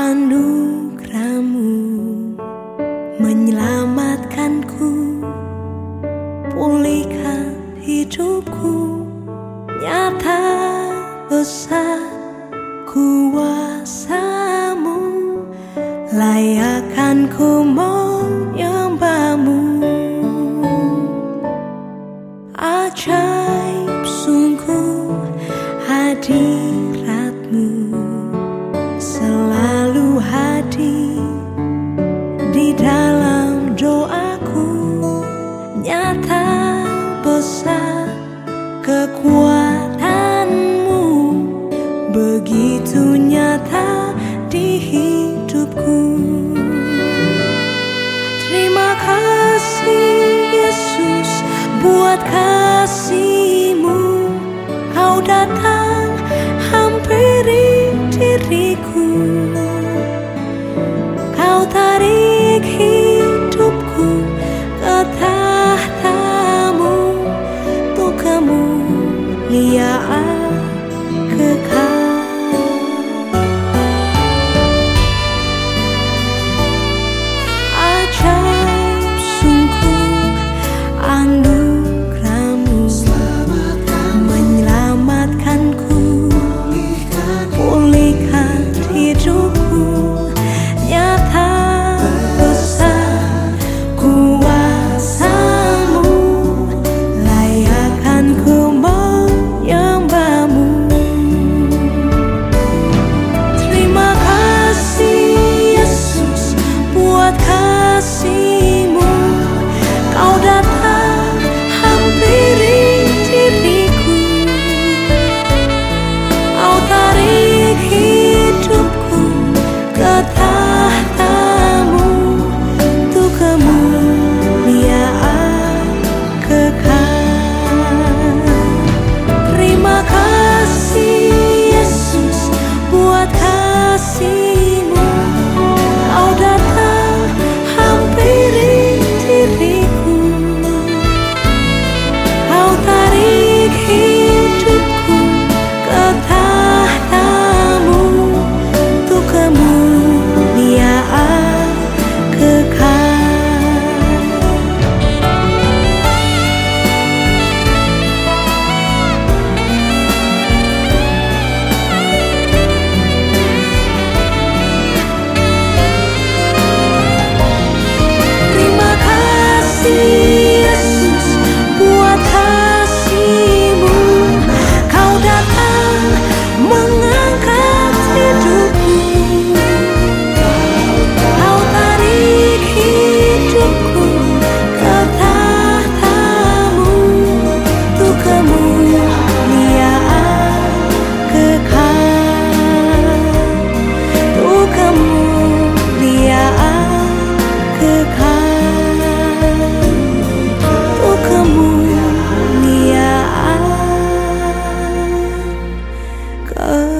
anugerahmu menyelamatkanku. Pulihkan hidupku nyata besar kuasamu. Layakkan ku menyembahmu. Ajaib sungguh hadir dalam doaku Nyata besar kekuatanmu. Begitu nyata di hidupku. Terima kasih Yesus buat kasihmu. Kau datang tangguh her